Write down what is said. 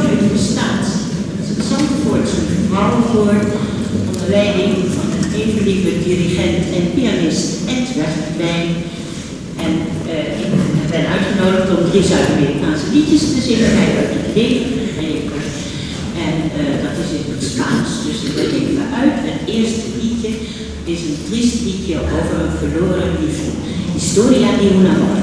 het bestaat. Dat is het Zandvoortse vrouwenkoor onder leiding van een evenlieve dirigent en pianist Edward Wijn. En eh, ik ben uitgenodigd om drie Zuid-Amerikaanse liedjes te zingen. Hij heeft het leven gegeven. En eh, dat is in het Spaans, dus dat leg we uit. Het eerste liedje is een triest liedje over een verloren liefde. Historia de un amor.